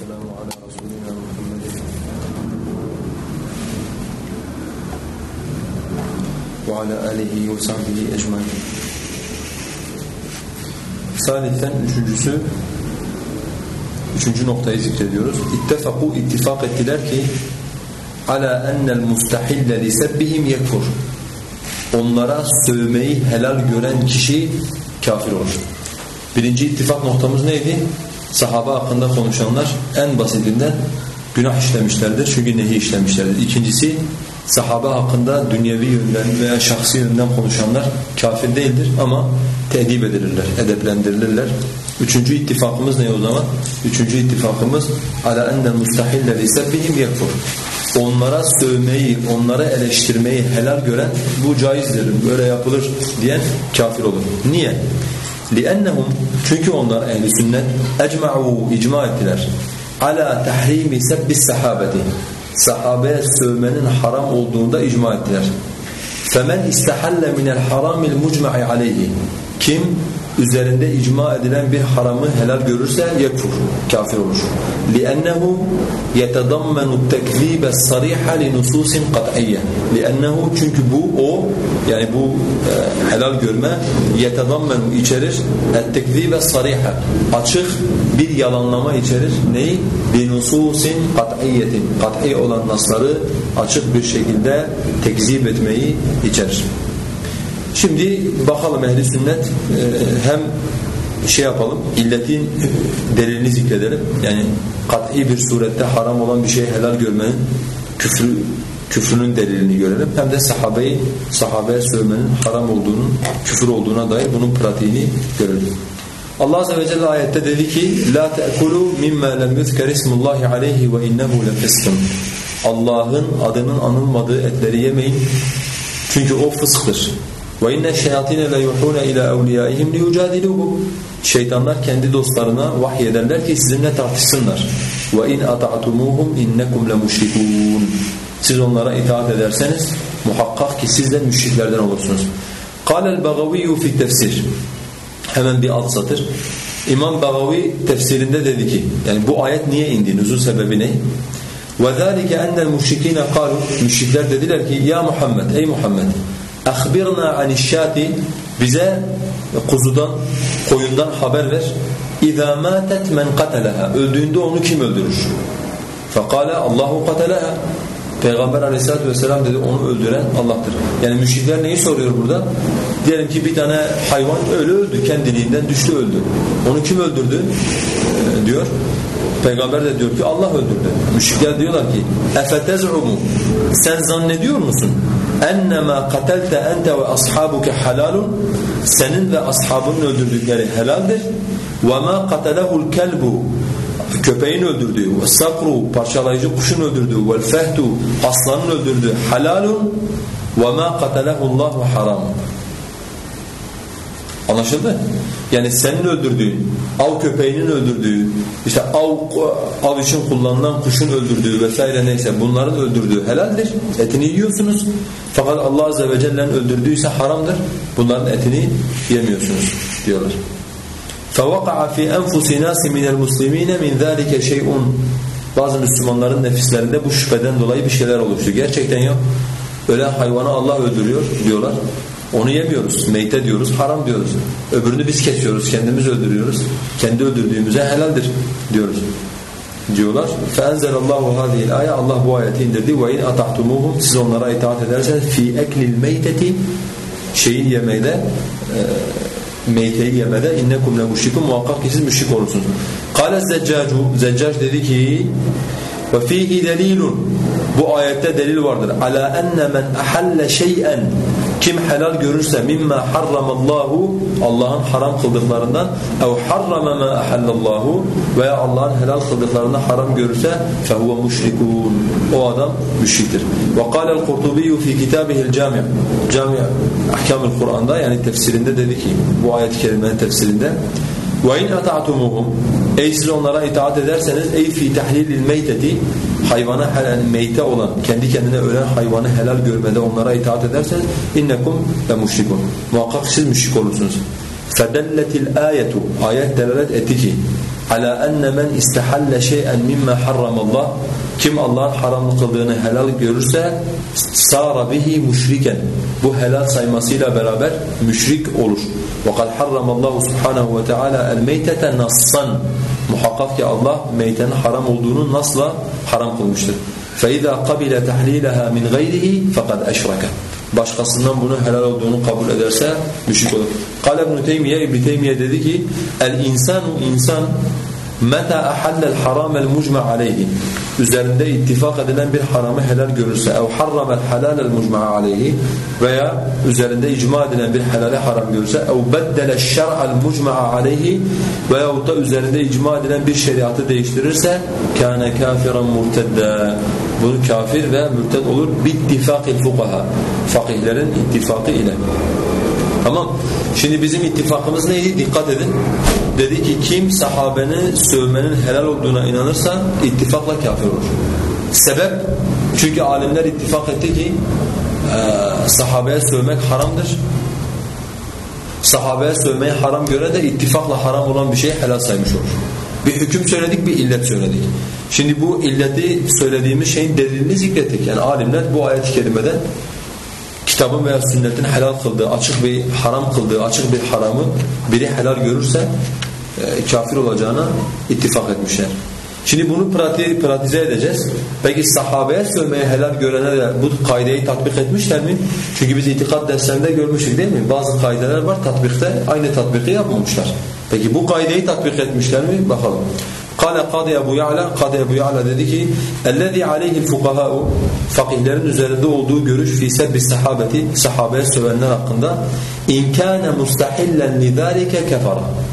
والسلام على رسولنا محمد وعلى آله وصحبه أجمعين Salisten üçüncüsü Üçüncü noktayı zikrediyoruz. İttefaku ittifak ettiler ki ala ennel mustahille li sebbihim yekfur. Onlara sövmeyi helal gören kişi kafir olur. Birinci ittifak noktamız neydi? Sahaba hakkında konuşanlar en basitinden günah işlemişlerdir çünkü nehi işlemişlerdir. İkincisi sahaba hakkında dünyevi yönden veya şahsi yönden konuşanlar kafir değildir ama teedip edilirler, edeplendirilirler. Üçüncü ittifakımız ne o zaman? Üçüncü ittifakımız ala ennel mustahille li sebbihim yekfur. Onlara sövmeyi, onlara eleştirmeyi helal gören bu caizdir, böyle yapılır diyen kafir olur. Niye? لِأَنَّهُمْ Çünkü onlar ehli sünnet ecma'u icma ettiler. Ala tahrimi sebbi sahabeti. Sahabeye sövmenin haram olduğunda icma ettiler. فَمَنْ اِسْتَحَلَّ مِنَ الْحَرَامِ الْمُجْمَعِ عَلَيْهِ Kim üzerinde icma edilen bir haramı helal görürse yekfur, kafir olur. لِأَنَّهُ يَتَضَمَّنُ التَّكْذِيبَ الصَّرِيحَ لِنُسُوسٍ قَطْعِيَّ لِأَنَّهُ Çünkü bu o, yani bu e, helal görme يَتَضَمَّنُ içerir التَّكْذِيبَ الصَّرِيحَ Açık bir yalanlama içerir. Neyi? لِنُسُوسٍ قَطْعِيَّةٍ Kat'i olan nasları açık bir şekilde tekzip etmeyi içerir. Şimdi bakalım ehli sünnet e, hem şey yapalım, illetin delilini zikredelim. Yani kat'i bir surette haram olan bir şey helal görmenin küfrü, küfrünün delilini görelim. Hem de sahabeyi, sahabeye sövmenin haram olduğunun, küfür olduğuna dair bunun pratiğini görelim. Allah Azze ve Celle ayette dedi ki la te'kulu mimma lem yuzker ismullahi aleyhi ve innehu lefeskun. Allah'ın adının anılmadığı etleri yemeyin. Çünkü o fısktır. Ve inne şeyatine le yuhuna ila evliyaihim liyujadiluhum. Şeytanlar kendi dostlarına vahyederler ki sizinle tartışsınlar. Ve in ata'tumuhum innekum lemuşrikun. Siz onlara itaat ederseniz muhakkak ki siz de müşriklerden olursunuz. Kâlel bagaviyyu fi tefsir. Hemen bir alt satır. İmam Bagavi tefsirinde dedi ki yani bu ayet niye indi? Nuzul sebebi ne? وَذَٰلِكَ اَنَّ الْمُشْرِك۪ينَ قَالُوا Müşrikler dediler ki ya Muhammed ey Muhammed اَخْبِرْنَا عَنِ الشَّاتِ Bize kuzudan, koyundan haber ver. اِذَا مَاتَتْ مَنْ قَتَلَهَا Öldüğünde onu kim öldürür? فَقَالَ اللّٰهُ قَتَلَهَا Peygamber aleyhissalatü vesselam dedi onu öldüren Allah'tır. Yani müşrikler neyi soruyor burada? Diyelim ki bir tane hayvan öyle öldü kendiliğinden düştü öldü. Onu kim öldürdü? Ee, diyor. Peygamber de diyor ki Allah öldürdü. Müşrikler diyorlar ki efetez'umu sen zannediyor musun? Ennema katelte ente ve ashabuke halalun senin ve ashabının öldürdükleri helaldir. Ve ma katelehul kelbu köpeğin öldürdüğü ve sakru parçalayıcı kuşun öldürdüğü ve fehtu aslanın öldürdüğü halalun ve ma katelehullahu haram. Anlaşıldı? Yani senin öldürdüğün, av köpeğinin öldürdüğü, işte av, av için kullanılan kuşun öldürdüğü vesaire neyse bunların öldürdüğü helaldir. Etini yiyorsunuz. Fakat Allah Azze ve Celle'nin öldürdüğüyse haramdır. Bunların etini yemiyorsunuz diyorlar. فَوَقَعَ فِي أَنْفُسِ نَاسِ مِنَ الْمُسْلِمِينَ مِنْ ذَٰلِكَ شَيْءٌ Bazı Müslümanların nefislerinde bu şüpheden dolayı bir şeyler oluştu. Gerçekten yok. Ölen hayvanı Allah öldürüyor diyorlar. Onu yemiyoruz. Meyte diyoruz, haram diyoruz. Öbürünü biz kesiyoruz, kendimiz öldürüyoruz. Kendi öldürdüğümüze helaldir diyoruz. Diyorlar. فَاَنْزَلَ اللّٰهُ هَذِهِ الْآيَةِ Allah bu ayeti indirdi. وَاِنْ اَطَحْتُمُوهُمْ Siz onlara itaat ederseniz فِي اَكْلِ الْمَيْتَةِ Şeyi yemeyde e, meyteyi yemede innekum le müşrikun muhakkak ki siz müşrik olursunuz. Kale zeccacu zeccac dedi ki ve fihi delilun bu ayette delil vardır. Ala enne men ahalle şey'en kim helal görürse mimma harramallahu Allah'ın haram kıldıklarından ev harrama ma ahallallahu veya Allah'ın helal kıldıklarını haram görürse fehuve müşrikun. O adam müşriktir. Ve kâle'l Kurtubi fi kitabihil cami' cami' ahkamul Kur'an'da yani tefsirinde dedi ki bu ayet-i kerimenin tefsirinde ve in ata'tumuhum ey siz onlara itaat ederseniz ey fi tahlilil meyteti hayvana helal meyte olan kendi kendine ölen hayvanı helal görmede onlara itaat ederseniz innekum ve müşrikun muhakkak siz müşrik olursunuz fedelletil ayetu ayet delalet etti ki ala enne men istahalle şey'en mimma harramallah kim Allah'ın haram kıldığını helal görürse sara bihi müşriken bu helal saymasıyla beraber müşrik olur. وَقَدْ حَرَّمَ اللّٰهُ سُبْحَانَهُ وَتَعَالَى الْمَيْتَةَ نَصًّا Muhakkak ki Allah meytenin haram olduğunu nasla haram kılmıştır. فَاِذَا قَبِلَ تَحْلِيلَهَا مِنْ غَيْرِهِ فَقَدْ اَشْرَكَ Başkasından bunu helal olduğunu kabul ederse müşrik olur. Kale İbn-i Teymiye, İbn-i Teymiye dedi ki el insanu insan meta ahallel haramel mucma aleyhi üzerinde ittifak edilen bir haramı helal görürse ev harramel halalel mucma aleyhi veya üzerinde icma edilen bir helali haram görürse ev beddele şer'al mucma aleyhi veya da üzerinde icma edilen bir şeriatı değiştirirse kâne kafiran murtedde bunu kafir ve mürted olur bittifakil fukaha fakihlerin ittifakı ile Tamam. Şimdi bizim ittifakımız neydi? Dikkat edin. Dedi ki kim sahabeni sövmenin helal olduğuna inanırsa ittifakla kafir olur. Sebep? Çünkü alimler ittifak etti ki e, sahabeye sövmek haramdır. Sahabeye sövmeyi haram göre de ittifakla haram olan bir şey helal saymış olur. Bir hüküm söyledik, bir illet söyledik. Şimdi bu illeti söylediğimiz şeyin delilini zikrettik. Yani alimler bu ayet-i kerimede kitabın veya sünnetin helal kıldığı, açık bir haram kıldığı, açık bir haramı biri helal görürse kafir olacağına ittifak etmişler. Şimdi bunu pratiğe, pratize edeceğiz. Peki sahabeye sövmeye helal görene de bu kaideyi tatbik etmişler mi? Çünkü biz itikat derslerinde görmüştük değil mi? Bazı kaideler var tatbikte aynı tatbiki yapmamışlar. Peki bu kaideyi tatbik etmişler mi? Bakalım. Kale Kadı Ebu Ya'la, Kadı Ebu Ya'la dedi ki اَلَّذِي عَلَيْهِ الْفُقَهَاءُ Fakihlerin üzerinde olduğu görüş fi sebbi sahabeti, sahabeye sövenler hakkında اِنْ كَانَ مُسْتَحِلًّا لِذَٰلِكَ كَفَرًا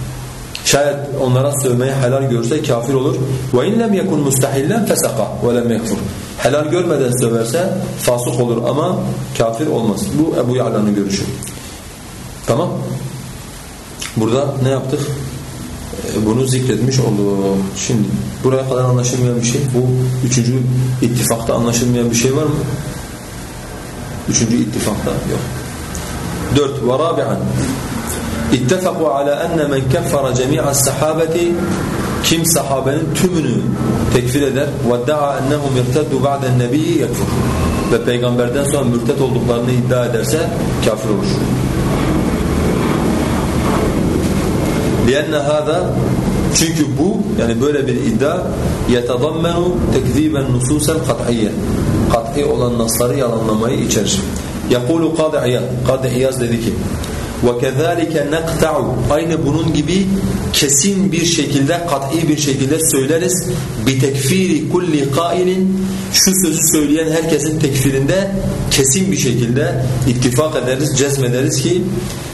Şayet onlara sövmeyi helal görse kafir olur. Ve in lem yekun mustahillen fesaka ve lem yekfur. Helal görmeden söverse fasık olur ama kafir olmaz. Bu Ebu Ya'lan'ın görüşü. Tamam. Burada ne yaptık? E, bunu zikretmiş olduk. Şimdi buraya kadar anlaşılmayan bir şey. Bu üçüncü ittifakta anlaşılmayan bir şey var mı? Üçüncü ittifakta yok. Dört. Ve rabi'an اتفقوا على أن من كفر جميع الصحابة kim sahabenin tümünü tekfir eder وَدَّعَى أَنَّهُمْ يَرْتَدُّ بَعْدَ النَّبِيِّ يَكْفُرُ ve peygamberden sonra mürtet olduklarını iddia ederse kafir olur. لأن هذا çünkü bu yani böyle bir iddia yetadammenu tekziben nususel kat'iyye kat'i olan nasları yalanlamayı içerir. Yakulu Kadı İyaz Kadı İyaz dedi ki وَكَذَٰلِكَ نَقْتَعُ Aynı bunun gibi kesin bir şekilde, kat'i bir şekilde söyleriz. بِتَكْفِيرِ kulli kailin Şu sözü söyleyen herkesin tekfirinde kesin bir şekilde ittifak ederiz, cezmederiz ki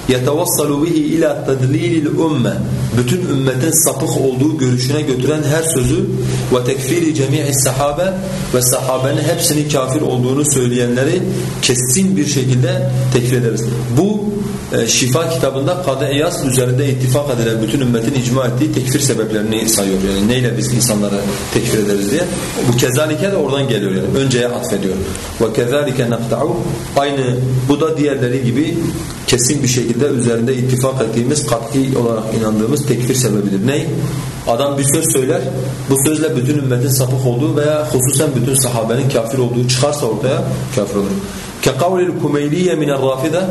يَتَوَصَّلُ بِهِ اِلَى تَدْلِيلِ الْاُمَّةِ Bütün ümmetin sapık olduğu görüşüne götüren her sözü وَتَكْفِيرِ جَمِيعِ السَّحَابَ Ve sahabenin hepsinin kafir olduğunu söyleyenleri kesin bir şekilde tekfir ederiz. Bu e, Şifa kitabında Kadı Eyas üzerinde ittifak edilen bütün ümmetin icma ettiği tekfir sebeplerini sayıyor. Yani neyle biz insanları tekfir ederiz diye. Bu kezalike de oradan geliyor yani. Önceye atfediyor. Ve kezalike nafta'u aynı bu da diğerleri gibi kesin bir şekilde üzerinde ittifak ettiğimiz, kat'i olarak inandığımız tekfir sebebidir. Ney? Adam bir söz söyler, bu sözle bütün ümmetin sapık olduğu veya hususen bütün sahabenin kafir olduğu çıkarsa ortaya kafir olur. كَقَوْلِ الْكُمَيْلِيَّ مِنَ الرَّافِدَةِ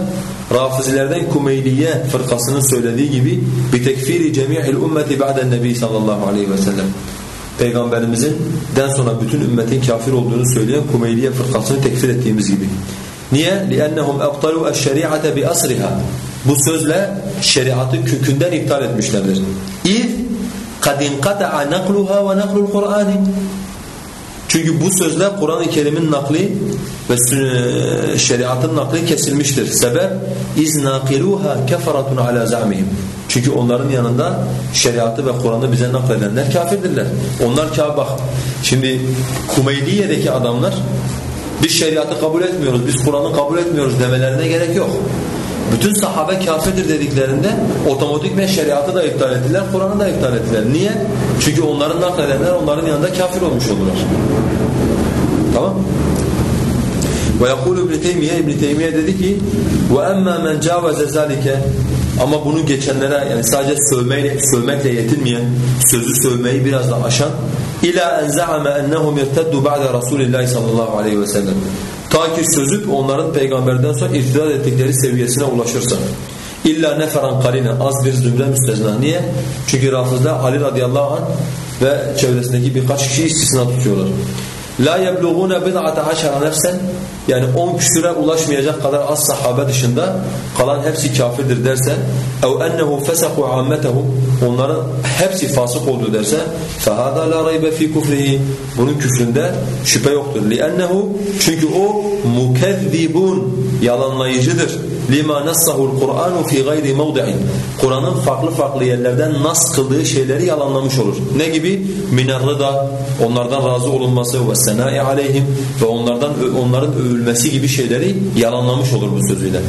Rafizilerden Kumeyliye fırkasının söylediği gibi بِتَكْفِيرِ جَمِيعِ الْاُمَّةِ بَعْدَ النَّبِي sallallahu aleyhi ve sellem Peygamberimizin den sonra bütün ümmetin kafir olduğunu söyleyen Kumeyliye fırkasını tekfir ettiğimiz gibi. Niye? لِأَنَّهُمْ اَبْطَلُوا الشَّرِيعَةَ بِأَصْرِهَا Bu sözle şeriatı kökünden iptal etmişlerdir. İz قَدْ اِنْقَطَعَ نَقْلُهَا وَنَقْلُ الْقُرْآنِ çünkü bu sözle Kur'an-ı Kerim'in nakli ve şeriatın nakli kesilmiştir. Sebep iz naqiluha keferatun ala zamihim. Çünkü onların yanında şeriatı ve Kur'an'ı bize nakledenler kafirdirler. Onlar kafir bak. Şimdi Kumeyliye'deki adamlar biz şeriatı kabul etmiyoruz, biz Kur'an'ı kabul etmiyoruz demelerine gerek yok. Bütün sahabe kafirdir dediklerinde otomatikmen şeriatı da iptal ettiler, Kur'an'ı da iptal ettiler. Niye? Çünkü onların nakledenler onların yanında kafir olmuş oldular. Tamam Ve yakulu İbn Teymiye İbn Teymiye dedi ki: "Ve emma men cavaze zalike" Ama bunu geçenlere yani sadece sövmeyle, sövmekle yetinmeyen, sözü sövmeyi biraz da aşan ila en za'ama ennehum irteddu ba'de Resulillah sallallahu aleyhi ve sellem. Ta ki sözüp onların peygamberden sonra irtidat ettikleri seviyesine ulaşırsa. İlla neferan kaline az bir zümre müstezna. Niye? Çünkü Rafızlar Ali radıyallahu anh ve çevresindeki birkaç kişi istisna tutuyorlar. La yebluğuna bid'ate aşara nefsen yani on küsüre ulaşmayacak kadar az sahabe dışında kalan hepsi kafirdir derse ev ennehu fesaku ammetehum onların hepsi fasık oldu derse fehada la raybe fi kufrihi bunun küfründe şüphe yoktur. Li'ennehu çünkü o mukezzibun yalanlayıcıdır. Lima nassahu'l Kur'anu fi gayri mevdi'in. Kur'an'ın farklı farklı yerlerden nas kıldığı şeyleri yalanlamış olur. Ne gibi? Minerrıda onlardan razı olunması ve senai aleyhim ve onlardan onların övülmesi gibi şeyleri yalanlamış olur bu sözüyle.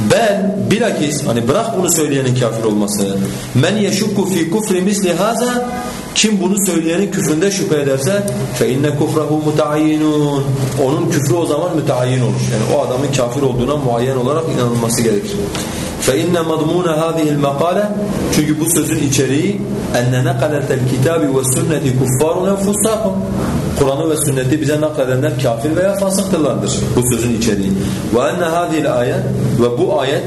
Ben bilakis hani bırak bunu söyleyenin kafir olması. Men yeşukku fi kufri misli haza kim bunu söyleyenin küfründe şüphe ederse fe inne kufrahu mutaayyinun. Onun küfrü o zaman müteayyin olur. Yani o adamın kafir olduğuna muayyen olarak inanılması gerekir. Fe inne madmuna hadihi'l makale çünkü bu sözün içeriği enne nakaletel kitabi ve sünneti kuffarun fusakun Kur'an'ı ve sünneti bize nakledenler kafir veya fasıktırlardır bu sözün içeriği. Ve enne hadhihi ayet ve bu ayet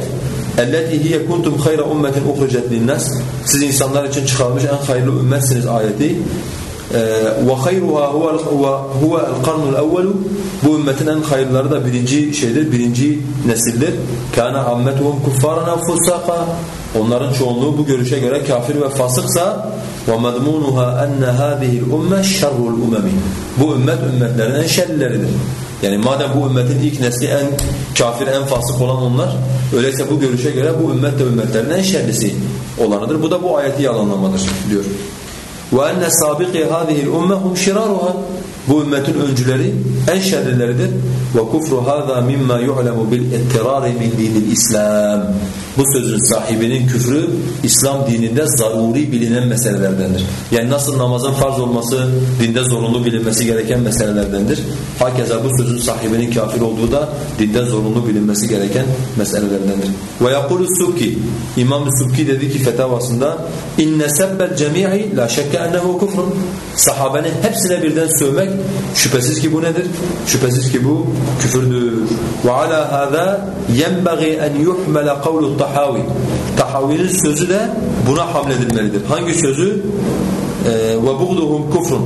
اَلَّتِي هِيَ كُنْتُمْ خَيْرَ اُمَّةٍ اُخْرِجَتْ لِلنَّاسِ Siz insanlar için çıkarmış en hayırlı ümmetsiniz ayeti. وَخَيْرُهَا هُوَ الْقَرْنُ الْاَوَّلُ Bu ümmetin en hayırları da birinci şeydir, birinci nesildir. كَانَ عَمَّتُهُمْ كُفَّارًا فُسَّاقًا Onların çoğunluğu bu görüşe göre kafir ve fasıksa وَمَضْمُونُهَا أَنَّ هَذِهِ الْاُمَّةِ شَرُّ الْاُمَمِ Bu ümmet ümmetlerin en şerlileridir. Yani madem bu ümmetin ilk nesli en kafir, en fasık olan onlar, öyleyse bu görüşe göre bu ümmet de ümmetlerin en şerlisi olanıdır. Bu da bu ayeti yalanlamadır diyor. وَاَنَّ سَابِقِ هَذِهِ الْاُمَّةُ هُمْ شِرَارُهَا bu ümmetin öncüleri en şerrileridir. Ve kufru hâzâ mimmâ yu'lemu bil ittirâri min dinil İslam. Bu sözün sahibinin küfrü İslam dininde zaruri bilinen meselelerdendir. Yani nasıl namazın farz olması dinde zorunlu bilinmesi gereken meselelerdendir. Hakeza bu sözün sahibinin kafir olduğu da dinde zorunlu bilinmesi gereken meselelerdendir. Ve yakulu subki İmam Subki dedi ki fetavasında inne sebbel cemii la şekke ennehu kufrun. Sahabenin hepsine birden sövmek Şüphesiz ki bu nedir? Şüphesiz ki bu küfürdür. Ve ala hâzâ yenbeği en yuhmele kavlu tahavi. Tahavi'nin sözü de buna hamledilmelidir. Hangi sözü? Ee, ve buğduhum kufrun.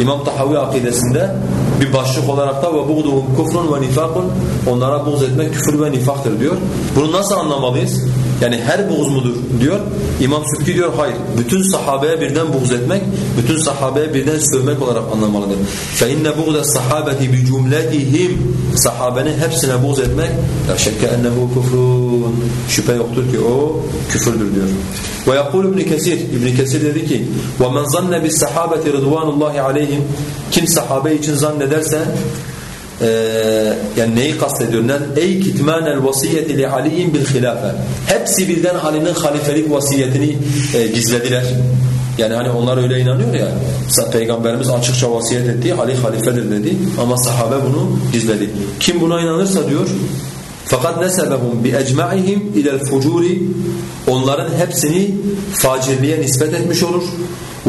İmam Tahavi akidesinde bir başlık olarak da ve buğduhum kufrun ve nifakun onlara buğz etmek küfür ve nifaktır diyor. Bunu nasıl anlamalıyız? Yani her buğz mudur diyor. İmam Sübki diyor hayır. Bütün sahabeye birden buğz etmek, bütün sahabeye birden sövmek olarak anlamalıdır. فَاِنَّ بُغْدَ الصَّحَابَةِ بِجُمْلَتِهِمْ Sahabenin hepsine buğz etmek la şekke ennehu kufrun. Şüphe yoktur ki o küfürdür diyor. Ve yakul İbn Kesir İbn Kesir dedi ki: "Ve men zanne bis sahabeti ridvanullahi aleyhim" Kim sahabe için zannederse e, yani neyi kastediyor? Ey kitmanel vasiyeti li aliyin bil hilafe. Hepsi birden Ali'nin halifelik vasiyetini e, gizlediler. Yani hani onlar öyle inanıyor ya. Peygamberimiz açıkça vasiyet etti. Ali halifedir dedi. Ama sahabe bunu gizledi. Kim buna inanırsa diyor fakat nesebehum bi ecma'ihim ila'l fucuri onların hepsini facirliğe nispet etmiş olur.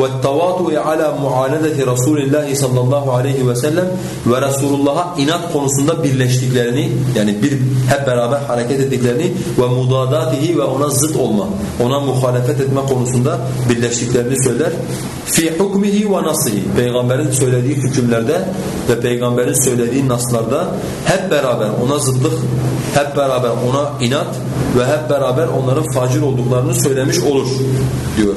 وَالتَّوَاطُعِ عَلَى مُعَانَدَةِ رَسُولِ اللّٰهِ sallallahu aleyhi ve sellem ve Resulullah'a inat konusunda birleştiklerini yani bir hep beraber hareket ettiklerini ve mudadatihi ve ona zıt olma, ona muhalefet etme konusunda birleştiklerini söyler. Fi hukmihi ve nasihi peygamberin söylediği hükümlerde ve peygamberin söylediği naslarda hep beraber ona zıtlık, hep beraber ona inat ve hep beraber onların facir olduklarını söylemiş olur diyor.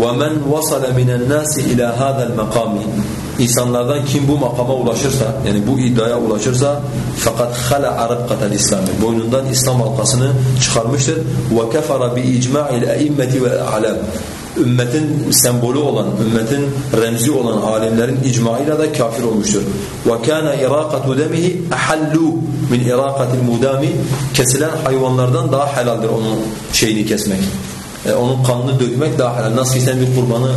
وَمَنْ وَصَلَ مِنَ النَّاسِ إِلَى هَذَا الْمَقَامِ İnsanlardan kim bu makama ulaşırsa, yani bu iddiaya ulaşırsa fakat خَلَعَ رَبْقَةَ الْإِسْلَامِ Boynundan İslam halkasını çıkarmıştır. وَكَفَرَ بِإِجْمَاعِ الْاَئِمَّةِ وَالْاَعْلَامِ ümmetin sembolü olan, ümmetin remzi olan alimlerin icmaıyla da kafir olmuştur. وَكَانَ اِرَاقَةُ دَمِهِ اَحَلُّ min اِرَاقَةِ الْمُدَامِ Kesilen hayvanlardan daha helaldir onun şeyini kesmek. E, onun kanını dökmek daha helal. Nasıl ki sen bir kurbanı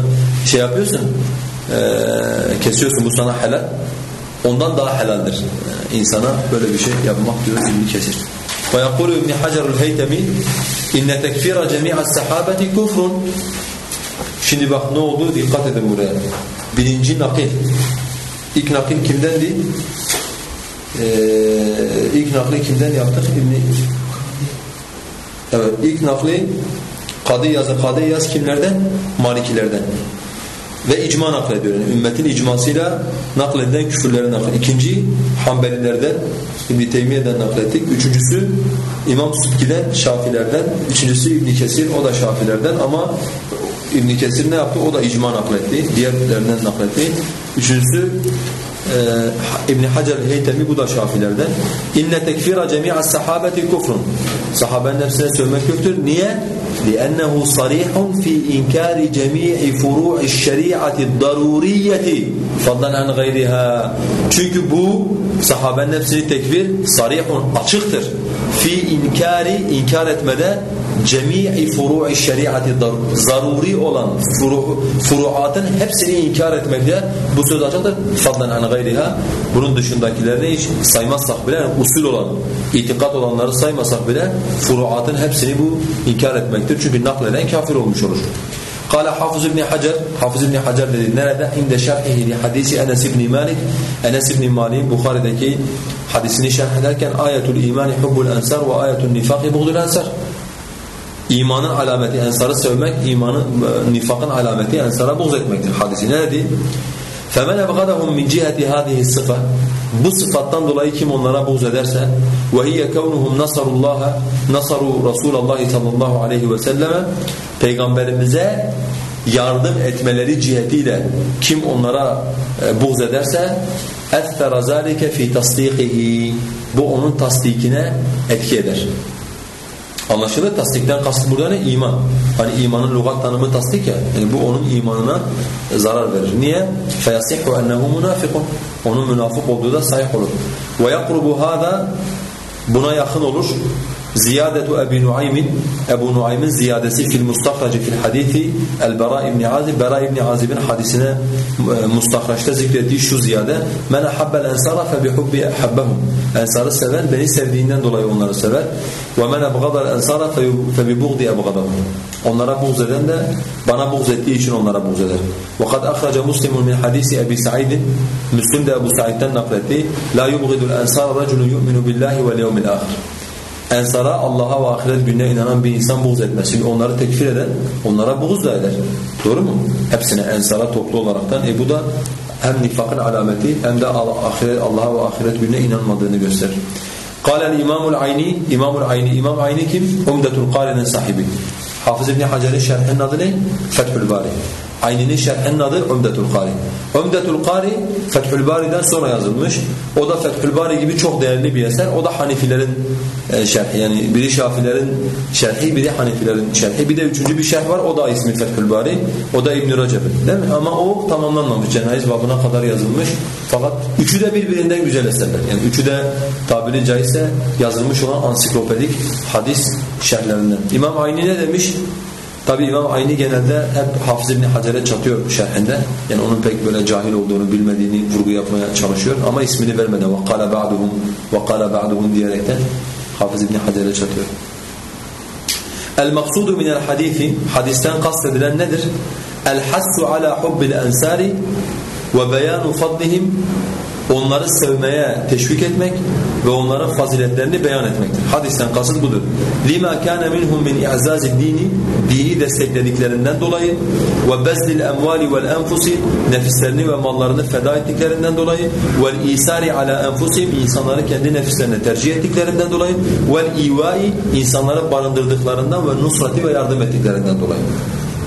şey yapıyorsun, e, kesiyorsun bu sana helal. Ondan daha helaldir e, insana böyle bir şey yapmak diyor İbn Kesir. ويقول ابن حجر الهيتمي إن تكفير جميع السحابة كفر Şimdi bak ne oldu? Dikkat edin buraya. Birinci nakil. İlk nakil kimdendi? Ee, ilk nakli kimden yaptık? İbni... Evet, ilk nakli Kadı yazı, Kadı yaz kimlerden? Malikilerden. Ve icma naklediyor. Yani ümmetin icmasıyla nakledilen küfürleri naklediyor. İkinci Hanbelilerden, İbn-i Teymiye'den naklettik. Üçüncüsü İmam Sübki'den, Şafilerden. Üçüncüsü İbn Kesir, o da Şafilerden ama İbn Kesir ne yaptı? O da icma nakletti. Diğerlerinden nakletti. Üçüncüsü İbn Hacer Heytemi bu da Şafilerden. İnne tekfira cemi'as sahabeti kufrun. Sahabenin hepsine sövmek köktür. Niye? لأنه صريح في إنكار جميع فروع الشريعة الضرورية فضلا عن غيرها. Çünkü bu sahabenin hepsini tekfir sarihun açıktır. Fi inkari inkar etmede cemi'i furu'i şeriatı zaruri olan furu, furuatın hepsini inkar etmekte bu söz açıktır. Fadlan an gayriha bunun dışındakilerini hiç saymazsak bile yani usul olan, itikat olanları saymasak bile furuatın hepsini bu inkar etmektir. Çünkü nakleden kafir olmuş olur. قال حافظ ابن حجر حافظ ابن حجر dedi nerede inde şerhihi li hadisi Enes ibn Malik Enes ibn Malik Bukhari'deki hadisini şerh ederken ayetul imani hubbul ensar ve ayetul nifaki buğdul ensar İmanın alameti ensarı sevmek, imanın e, nifakın alameti ensara buğz etmektir. Hadisi ne dedi? فَمَنْ اَبْغَدَهُمْ مِنْ جِهَةِ هَذِهِ الصِّفَةِ Bu sıfattan dolayı kim onlara buğz ederse وَهِيَ كَوْنُهُمْ نَصَرُ اللّٰهَ نَصَرُوا رَسُولَ اللّٰهِ sallallahu aleyhi ve selleme Peygamberimize yardım etmeleri cihetiyle kim onlara e, buğz ederse اَثَّرَ ذَٰلِكَ فِي تَصْدِيقِهِ Bu onun tasdikine etki eder. Anlaşılır. Tasdikten kastı burada ne? İman. Hani imanın lügat tanımı tasdik ya. Yani bu onun imanına zarar verir. Niye? فَيَصِحُ اَنَّهُ مُنَافِقٌ Onun münafık olduğu da sahih olur. وَيَقْرُبُ هَذَا Buna yakın olur. Ziyadetu Ebu Nuaym'in Ebu Nuaym'in ziyadesi fil mustahraci fil hadisi El Bera İbn Azib. Bera İbn Azib'in hadisine e, mustahraçta zikrettiği şu ziyade Men habbel ensara fe bihubbi habbahum Ensarı sever beni sevdiğinden dolayı onları sever. Ve men abgadal ensara fe bi buğdi abgadahum Onlara buğz eden de bana buğz ettiği için onlara buğz eder. Ve kad ahraca Müslimun min hadisi Ebi Sa'id Müslim de Ebu Sa'id'den nakletti. La yubghidul ensara raculun yu'minu billahi vel yevmil ahir Ensara Allah'a ve ahiret gününe inanan bir insan buğz etmez. Çünkü onları tekfir eden onlara buğz da eder. Doğru mu? Hepsine ensara toplu olaraktan. E bu da hem nifakın alameti hem de Allah'a ve ahiret gününe inanmadığını gösterir. قال الإمام العيني إمام العيني إمام عيني kim? Umdetul Qari'nin sahibi. Hafız İbni Hacer'in şerhinin adı ne? Fethül Bari. Ayninin şerhinin adı Umdetul Kari. Umdetul Kari Fethül Bari'den sonra yazılmış. O da Fethül Bari gibi çok değerli bir eser. O da Hanifilerin e, şerhi. Yani biri Şafilerin şerhi, biri Hanifilerin şerhi. Bir de üçüncü bir şerh var. O da ismi Fethül Bari. O da İbn-i Recep'in. Değil mi? Ama o tamamlanmamış. Cenayiz babına kadar yazılmış. Fakat üçü de birbirinden güzel eserler. Yani üçü de tabiri caizse yazılmış olan ansiklopedik hadis şerhlerinden. İmam Ayni ne demiş? Tabi İmam Ayni genelde hep Hafız İbni Hacer'e çatıyor şerhinde. Yani onun pek böyle cahil olduğunu bilmediğini vurgu yapmaya çalışıyor. Ama ismini vermeden وَقَالَ بَعْدُهُمْ وَقَالَ بَعْدُهُمْ diyerekten Hafız İbni Hacer'e çatıyor. El-maksudu minel hadithi hadisten kastedilen nedir? El-hassu ala hubbil ensari ve beyanu fadlihim onları sevmeye teşvik etmek ve onların faziletlerini beyan etmektir. Hadisten kasıt budur. Lima kana minhum min i'zaz dini dini desteklediklerinden dolayı emvali vel enfusi nefislerini ve mallarını feda ettiklerinden dolayı isari ala enfusihim insanları kendi nefislerine tercih ettiklerinden dolayı ivai insanları barındırdıklarından ve nusrati ve yardım ettiklerinden dolayı.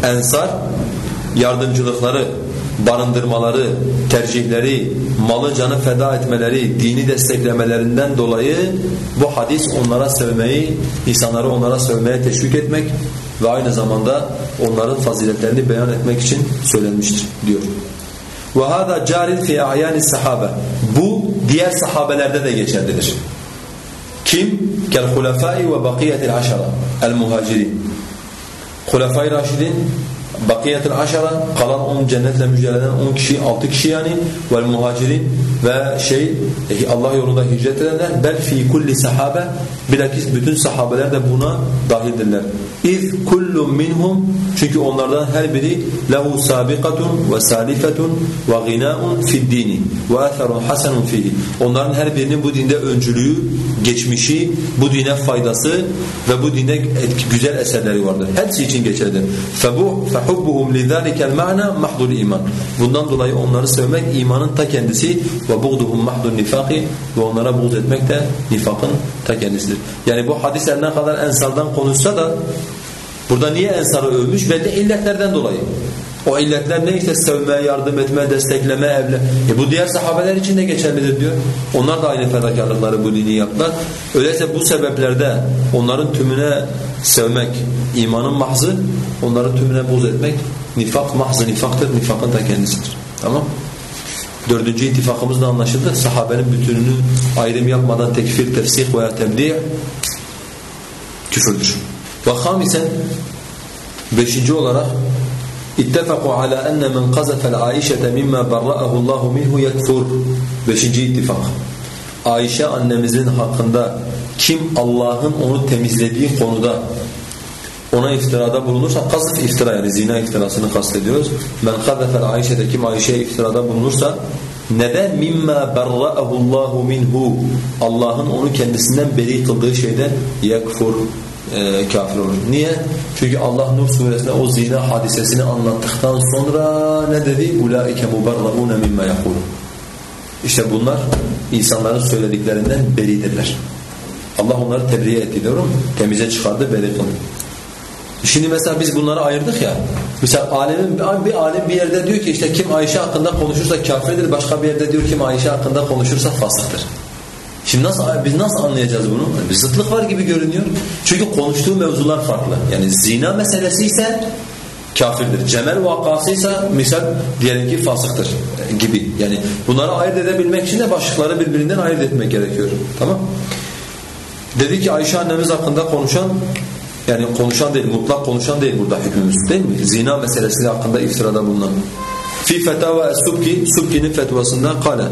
Ensar yardımcılıkları barındırmaları, tercihleri, malı canı feda etmeleri, dini desteklemelerinden dolayı bu hadis onlara sevmeyi, insanları onlara sevmeye teşvik etmek ve aynı zamanda onların faziletlerini beyan etmek için söylenmiştir diyor. وَهَذَا جَارٍ فِي اَعْيَانِ السَّحَابَةِ Bu diğer sahabelerde de geçerlidir. Kim? كَالْخُلَفَاءِ وَبَقِيَةِ الْعَشَرَةِ الْمُهَاجِرِينَ Hulefai Raşidin Bakiyetul aşara kalan 10 cennetle müjdelenen 10 kişi 6 kişi yani vel muhacirin ve şey e, Allah yolunda hicret edenler bel fi kulli sahabe bilakis bütün sahabeler de buna dahildirler. İz kullun minhum çünkü onlardan her biri lehu sabiqatun ve salifetun ve ginaun fid dini ve atharun hasenun fihi. Onların her birinin bu dinde öncülüğü, geçmişi, bu dine faydası ve bu dinde güzel eserleri vardır. Hepsi için geçerlidir. Febu fehubbuhum lidhalikel ma'na mahdul iman. Bundan dolayı onları sevmek imanın ta kendisi ve buğduhum mahdun nifaki ve onlara buğz etmek de nifakın ta kendisidir. Yani bu hadisler ne kadar ensardan konuşsa da burada niye ensarı övmüş? Belli illetlerden dolayı. O illetler ne işte sevme, yardım etme, destekleme, evle. E bu diğer sahabeler için de geçerlidir diyor. Onlar da aynı fedakarlıkları bu dini yaptılar. Öyleyse bu sebeplerde onların tümüne sevmek imanın mahzı, onların tümüne buz etmek nifak mahzı nifaktır, nifakın da kendisidir. Tamam Dördüncü ittifakımız da anlaşıldı. Sahabenin bütününü ayrım yapmadan tekfir, tefsik veya tebliğ küfürdür. Ve hamisen beşinci olarak İttefaku ala enne men qazafa'l Aişete mimma barra'ahu Allahu minhu yekfur. Beşinci ittifak. Ayşe annemizin hakkında kim Allah'ın onu temizlediği konuda ona iftirada bulunursa kasıt iftira yani zina iftirasını kastediyoruz. Men kadefel Ayşe'de kim Ayşe'ye iftirada bulunursa neden mimma berra'ahu Allahu minhu Allah'ın onu kendisinden beri kıldığı şeyde yakfur e, kafir olur. Niye? Çünkü Allah Nur suresinde o zina hadisesini anlattıktan sonra ne dedi? Ulaike mubarraun mimma yaqulun. İşte bunlar insanların söylediklerinden beridirler. Allah onları tebriğe etti diyorum. Temize çıkardı, beri kıldı. Şimdi mesela biz bunları ayırdık ya. Mesela alemin bir alem bir yerde diyor ki işte kim Ayşe hakkında konuşursa kafirdir. Başka bir yerde diyor kim Ayşe hakkında konuşursa fasıktır. Şimdi nasıl biz nasıl anlayacağız bunu? Bir zıtlık var gibi görünüyor. Çünkü konuştuğu mevzular farklı. Yani zina meselesi ise kafirdir. Cemel vakası ise misal diyelim ki fasıktır gibi. Yani bunları ayırt edebilmek için de başlıkları birbirinden ayırt etmek gerekiyor. Tamam? Dedi ki Ayşe annemiz hakkında konuşan yani konuşan değil, mutlak konuşan değil burada hükmümüz değil mi? Zina meselesi hakkında iftirada bulunan. Fi fetava es-Subki, Subki'nin fetvasında kale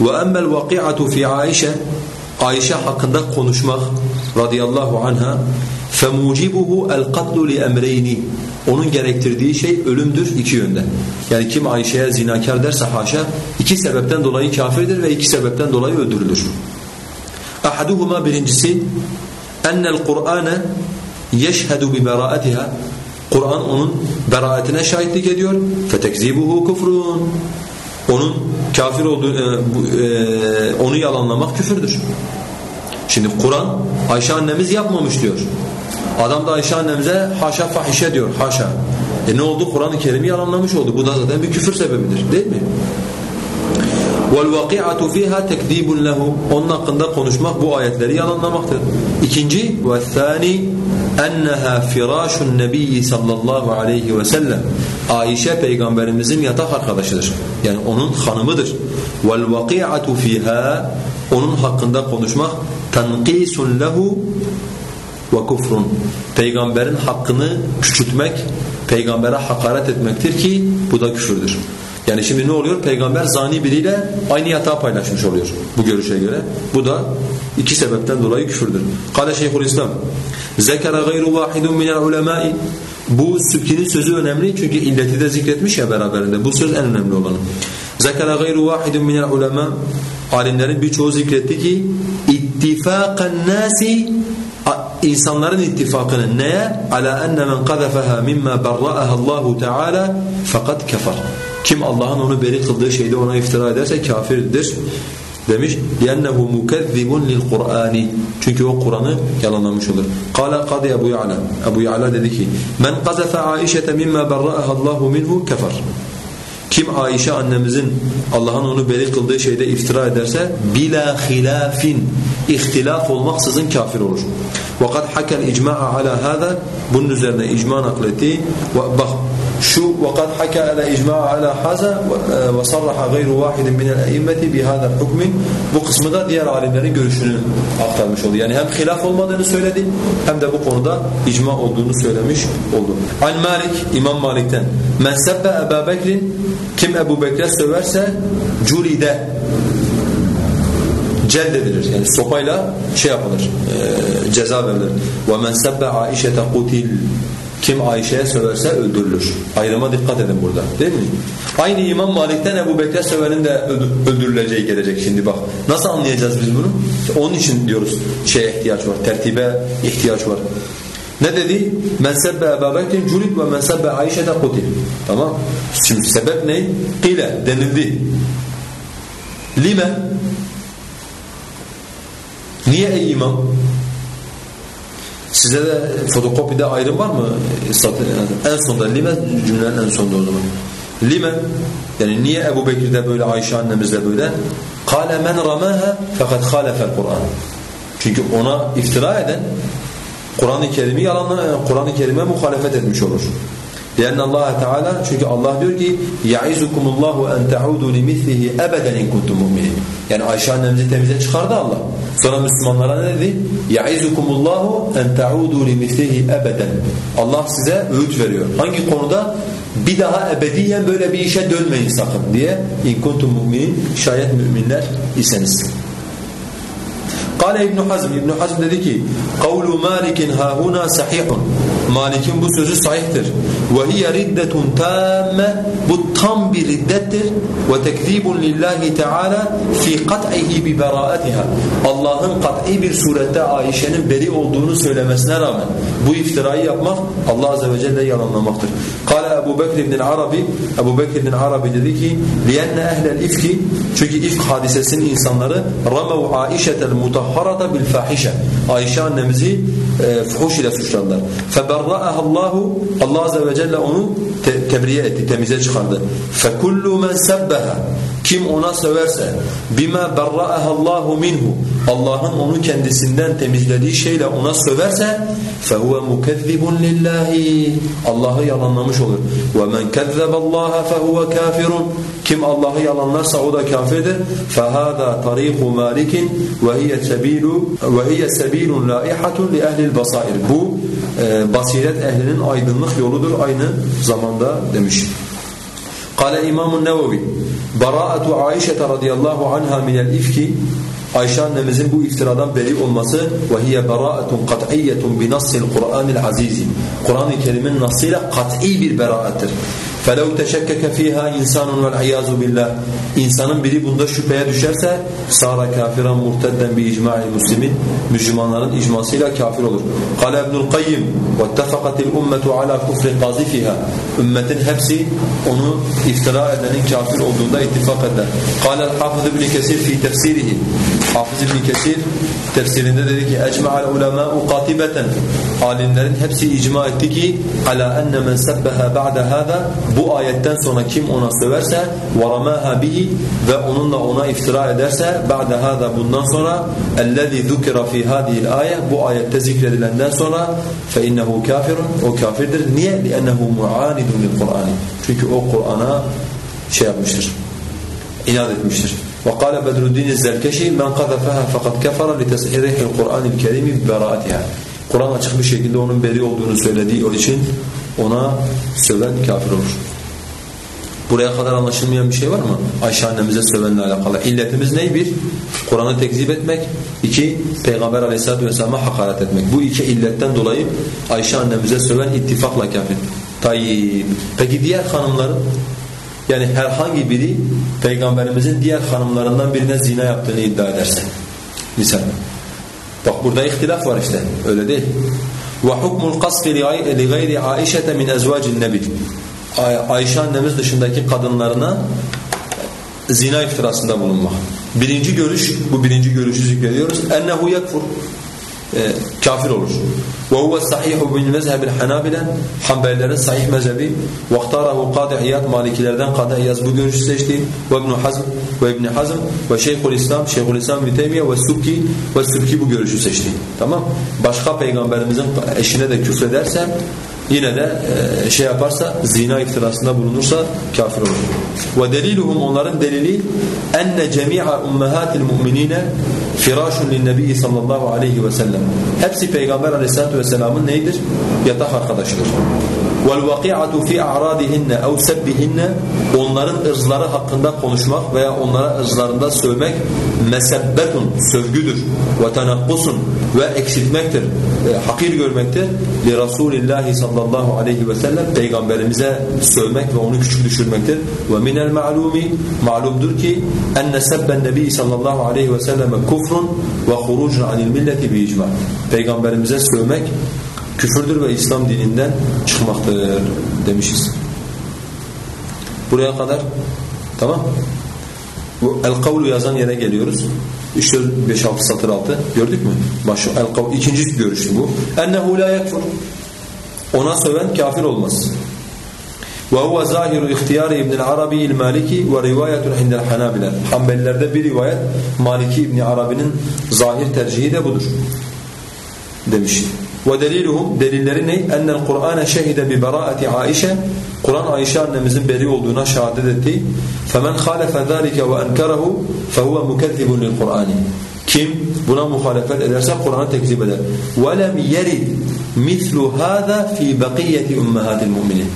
ve emmel vaki'atu fi Aişe Ayşe hakkında konuşmak radıyallahu anha femucibuhu el katlu li emreyni onun gerektirdiği şey ölümdür iki yönde. Yani kim Ayşe'ye zinakar derse haşa iki sebepten dolayı kafirdir ve iki sebepten dolayı öldürülür. Ahaduhuma birincisi ennel Kur'ane yeşhedü bi beraatiha Kur'an onun beraatine şahitlik ediyor. Fetekzibuhu kufrun. Onun kafir olduğu e, e, onu yalanlamak küfürdür. Şimdi Kur'an Ayşe annemiz yapmamış diyor. Adam da Ayşe annemize haşa fahişe diyor. Haşa. E ne oldu? Kur'an-ı Kerim'i yalanlamış oldu. Bu da zaten bir küfür sebebidir. Değil mi? وَالْوَقِعَةُ فِيهَا تَكْذِيبٌ لَهُ Onun hakkında konuşmak bu ayetleri yalanlamaktır. İkinci وَالثَّانِي اَنَّهَا فِرَاشُ النَّبِيِّ sallallahu aleyhi ve sellem Ayşe peygamberimizin yatak arkadaşıdır. Yani onun hanımıdır. وَالْوَقِعَةُ فِيهَا Onun hakkında konuşmak تَنْقِيسٌ لَهُ ve kufrun. Peygamberin hakkını küçültmek, peygambere hakaret etmektir ki bu da küfürdür. Yani şimdi ne oluyor? Peygamber zani biriyle aynı yatağı paylaşmış oluyor bu görüşe göre. Bu da iki sebepten dolayı küfürdür. Kale Şeyhülislam Zekara gayru vahidun minel ulemai Bu Sübki'nin sözü önemli çünkü illeti de zikretmiş ya beraberinde. Bu söz en önemli olanı. Zekara gayru vahidun minel ulema Alimlerin birçoğu zikretti ki ittifakan nasi insanların ittifakını neye? Ala enne men qadhafaha mimma barra'aha Allahu Teala fakat kafar. Kim Allah'ın onu beri kıldığı şeyde ona iftira ederse kafirdir demiş. لِأَنَّهُ مُكَذِّبٌ لِلْقُرْآنِ Çünkü o Kur'an'ı yalanlamış olur. قال قاضي Ebu Ya'la. Ebu Ya'la dedi ki: "Men qazafa Aişe mimma barra'aha Allahu minhu kafar." Kim Ayşe annemizin Allah'ın onu beri kıldığı şeyde iftira ederse bila hilafin ihtilaf olmaksızın kafir olur. وَقَدْ حَكَ الْاِجْمَاءَ عَلَى هَذَا Bunun üzerine icma nakletti. Bak şu وَقَدْ حَكَى عَلَى اِجْمَاعَ عَلَى حَزَى وَصَرَّحَ غَيْرُ وَاحِدٍ مِنَ الْاِمَّةِ بِهَذَا الْحُكْمِ Bu kısmı da diğer alimlerin görüşünü aktarmış oldu. Yani hem hilaf olmadığını söyledi hem de bu konuda icma olduğunu söylemiş oldu. An Malik, İmam Malik'ten Men sebbe Ebu Bekrin kim Ebu Bekir'e söverse culide ceddedilir. Yani sopayla şey yapılır, e, ceza verilir. وَمَنْ سَبَّ عَائِشَةَ قُتِلْ kim Ayşe'ye söverse öldürülür. Ayrıma dikkat edin burada. Değil mi? Aynı İmam Malik'ten Ebu Bekir sövenin de öldürüleceği gelecek şimdi bak. Nasıl anlayacağız biz bunu? Onun için diyoruz şeye ihtiyaç var, tertibe ihtiyaç var. Ne dedi? Men sebbe Ebu Bekir culid ve men sebbe Ayşe de kutil. Tamam. Şimdi sebep ne? Kile denildi. Lime Niye ey imam? Size de fotokopide ayrım var mı? En sonda lime cümlenin en sonda o zaman. Lime yani niye Ebu Bekir'de böyle Ayşe annemizde böyle? Kale men ramaha fakat halefel Kur'an. Çünkü ona iftira eden Kur'an-ı Kerim'i yalanla Kur'an-ı Kerim'e muhalefet etmiş olur. لأن Allah Teala çünkü Allah diyor ki yaizukumullahu en taudu limislihi ebeden in kuntum mu'minin. Yani Ayşe annemizi temize çıkardı Allah. Sonra Müslümanlara ne dedi? Yaizukumullahu en taudu limislihi ebeden. Allah size öğüt veriyor. Hangi konuda? Bir daha ebediyen böyle bir işe dönmeyin sakın diye. İn kuntum mu'minin şayet müminler iseniz. Kale İbn Hazm İbn Hazm dedi ki: "Kavlu Malik'in hahuna sahihun." Malik'in bu sözü sahihtir. Ve hiye riddetun tamme bu tam bir riddettir ve tekzibun lillahi teala fi kat'ihi bi beraatiha. Allah'ın kat'i bir surette Ayşe'nin beri olduğunu söylemesine rağmen bu iftirayı yapmak Allah azze ve celle yalanlamaktır. Kale Ebu Bekir ibn Arabi Ebu Bekir ibn Arabi dedi ki: "Lienne ehlel ifki çünkü ifk hadisesinin insanları ramav Aişe'tel mutahharata bil fahişe. Ayşe annemizi e, fuhuş ile suçladılar. Feberra'aha Allahu Allah azze ve celle onu te tebriye etti, temize çıkardı. Fekullu men sebbeha kim ona söverse bima berra'aha Allahu minhu Allah'ın onu kendisinden temizlediği şeyle ona söverse fehuve mukezzibun lillahi Allah'ı yalanlamış olur. Ve men kezzeballaha fehuve kafirun kim Allah'ı yalanlarsa o da kafirdir. Ve hiye sebilu ve hiye sebilun laihatun li ehli'l basair. Bu e, basiret ehlinin aydınlık yoludur aynı zamanda demiş. Kale İmam Nevevi Baraatu Aişe radıyallahu anha minel ifki Ayşe annemizin bu iftiradan beri olması ve hiye beraatun kat'iyyetun bi nassil Kur'anil aziz. Kur'an-ı Kerim'in nasıyla kat'i bir beraattır. فَلَوْ تَشَكَّكَ ف۪يهَا اِنْسَانٌ وَالْعِيَازُ بِاللّٰهِ İnsanın biri bunda şüpheye düşerse sara kafiran murtedden bi icma'i muslimin Müslümanların icmasıyla kafir olur. Kale İbnül Kayyim وَاتَّفَقَتِ الْاُمَّةُ عَلَى كُفْرِ قَازِفِهَا Ümmetin hepsi onu iftira edenin kafir olduğunda ittifak eder. Kale el-Hafız İbn Kesir fi tefsirihi Hafız İbn Kesir tefsirinde dedi ki ecma'al ulema'u katibeten alimlerin hepsi icma etti ki ala enne men sebbeha ba'de hada bu ayetten sonra kim ona söverse varamaha bihi ve onunla ona iftira ederse ba'de hada bundan sonra ellezî zukira fi hadihil ayet bu ayette zikredilenden sonra fe innehu kafirun o kafirdir. Niye? Li ennehu muanidun lil Kur'an. Çünkü o Kur'an'a şey yapmıştır. inat etmiştir. وقال بدر الدين الزركشي من قذفها فقد كفر لتصحيح القرآن الكريم ببراءتها Kur'an açık bir şekilde onun beri olduğunu söylediği o için ona söven kafir olur. Buraya kadar anlaşılmayan bir şey var mı? Ayşe annemize sövenle alakalı. İlletimiz ne? Bir, Kur'an'ı tekzip etmek. iki Peygamber aleyhissalatü vesselam'a hakaret etmek. Bu iki illetten dolayı Ayşe annemize söven ittifakla kafir. Tayyip. Peki diğer hanımların? Yani herhangi biri Peygamberimizin diğer hanımlarından birine zina yaptığını iddia ederse. Misal. Bak burada ihtilaf var işte. Öyle değil. وحكم القصف لغير عائشة من أزواج النبي Ayşe annemiz dışındaki kadınlarına zina iftirasında bulunmak. Birinci görüş, bu birinci görüşü zikrediyoruz. Ennehu yekfur. e, kafir olur. Ve huve sahihu min mezhebil hanabile Hanbelilerin sahih mezhebi ve ihtarahu Kadı İyad Malikilerden Kadı İyaz bu görüşü seçti ve İbn Hazm ve İbn Hazm ve Şeyhül İslam Şeyhül İslam İbn Teymiye ve Subki ve Subki bu görüşü seçti. Tamam? Başka peygamberimizin eşine de küfrederse yine de e, şey yaparsa zina iftirasında bulunursa kafir olur. Ve deliluhum onların delili enne cemi'a ummahatil mu'minine firashun lin nebi sallallahu aleyhi ve sellem. Hepsi peygamber aleyhissalatu vesselam'ın neydir? Yatak arkadaşıdır. وَالْوَقِعَةُ فِي اَعْرَادِهِنَّ اَوْ سَبِّهِنَّ Onların ırzları hakkında konuşmak veya onlara ırzlarında sövmek mesebbetun, sövgüdür. وَتَنَقُّسٌ ve eksiltmektir, e, hakir görmektir. لِرَسُولِ sallallahu aleyhi ve sellem Peygamberimize sövmek ve onu küçük düşürmektir. وَمِنَ الْمَعْلُومِ Malumdur ki enne sebben nebi sallallahu aleyhi ve selleme kufrun ve hurucun anil milleti bi icma. Peygamberimize sövmek küfürdür ve İslam dininden çıkmaktır demişiz. Buraya kadar tamam. Bu el kavlu yazan yere geliyoruz. İşte 5-6 satır altı. Gördük mü? Başı el kavlu ikinci görüşü bu. Ennehu la yekfur. Ona söven kafir olmaz. Ve huve zahiru ihtiyari İbn Arabi il Maliki ve rivayetun indel Hanabila. Hanbelilerde bir rivayet Maliki İbn Arabi'nin zahir tercihi de budur. Demiş. Ve deliluhum delilleri ne? Ennel Kur'ane şehide bi beraati Aişe. Kur'an Ayşe annemizin beri olduğuna şehadet etti. Femen halefe zalike ve enkerehu fehuve mukezzibun lil Kur'ani. Kim buna muhalefet ederse Kur'an'ı tekzip eder. وَلَمْ يَرِدْ مِثْلُ هَذَا فِي بَقِيَّةِ اُمَّهَاتِ الْمُؤْمِنِينَ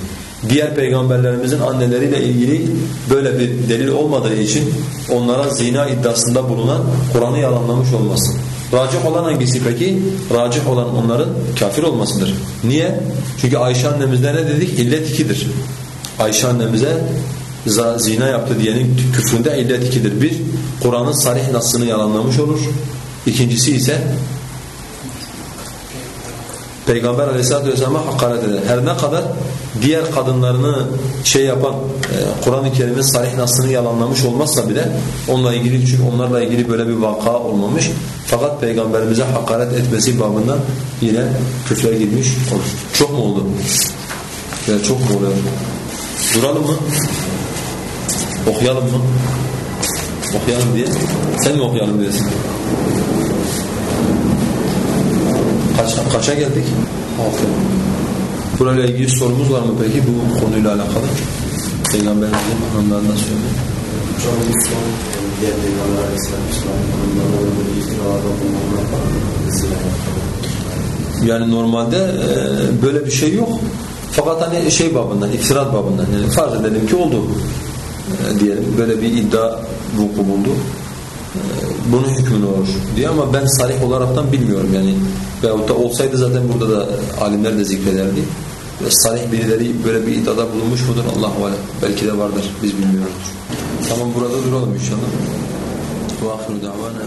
Diğer peygamberlerimizin anneleriyle ilgili böyle bir delil olmadığı için onlara zina iddiasında bulunan Kur'an'ı yalanlamış olması. Racih olan hangisi peki? Racih olan onların kafir olmasıdır. Niye? Çünkü Ayşe annemizde ne dedik? İllet ikidir. Ayşe annemize zina yaptı diyenin küfründe illet ikidir. Bir, Kur'an'ın sarih nasını yalanlamış olur. İkincisi ise Peygamber aleyhissalatü vesselam'a hakaret eder. Her ne kadar diğer kadınlarını şey yapan e, Kur'an-ı Kerim'in sarih nasını yalanlamış olmazsa bile onunla ilgili çünkü onlarla ilgili böyle bir vaka olmamış. Fakat Peygamberimize hakaret etmesi babından yine küfre girmiş olur. Çok mu oldu? Ya çok mu oluyor? Duralım mı? Okuyalım mı? Okuyalım diye. Sen mi okuyalım diyorsun? Kaç, kaça geldik? Altı. Burayla ilgili sorumuz var mı peki bu konuyla alakalı? Peygamberimizin hanımlarından söylüyor. Hocam bu son diğer peygamber aleyhisselam hanımlarına iftiralarda bulunanlar var Yani normalde e, böyle bir şey yok. Fakat hani şey babından, iftirat babından yani farz edelim ki oldu e, diyelim. Böyle bir iddia vuku buldu. E, bunun hükmü ne olur diye ama ben sarih olaraktan bilmiyorum yani. Veyahut da olsaydı zaten burada da alimler de zikrederdi. Ve sarih birileri böyle bir iddiada bulunmuş mudur? Allah alem. Belki de vardır. Biz bilmiyoruz. Tamam burada duralım inşallah. Ahiru davana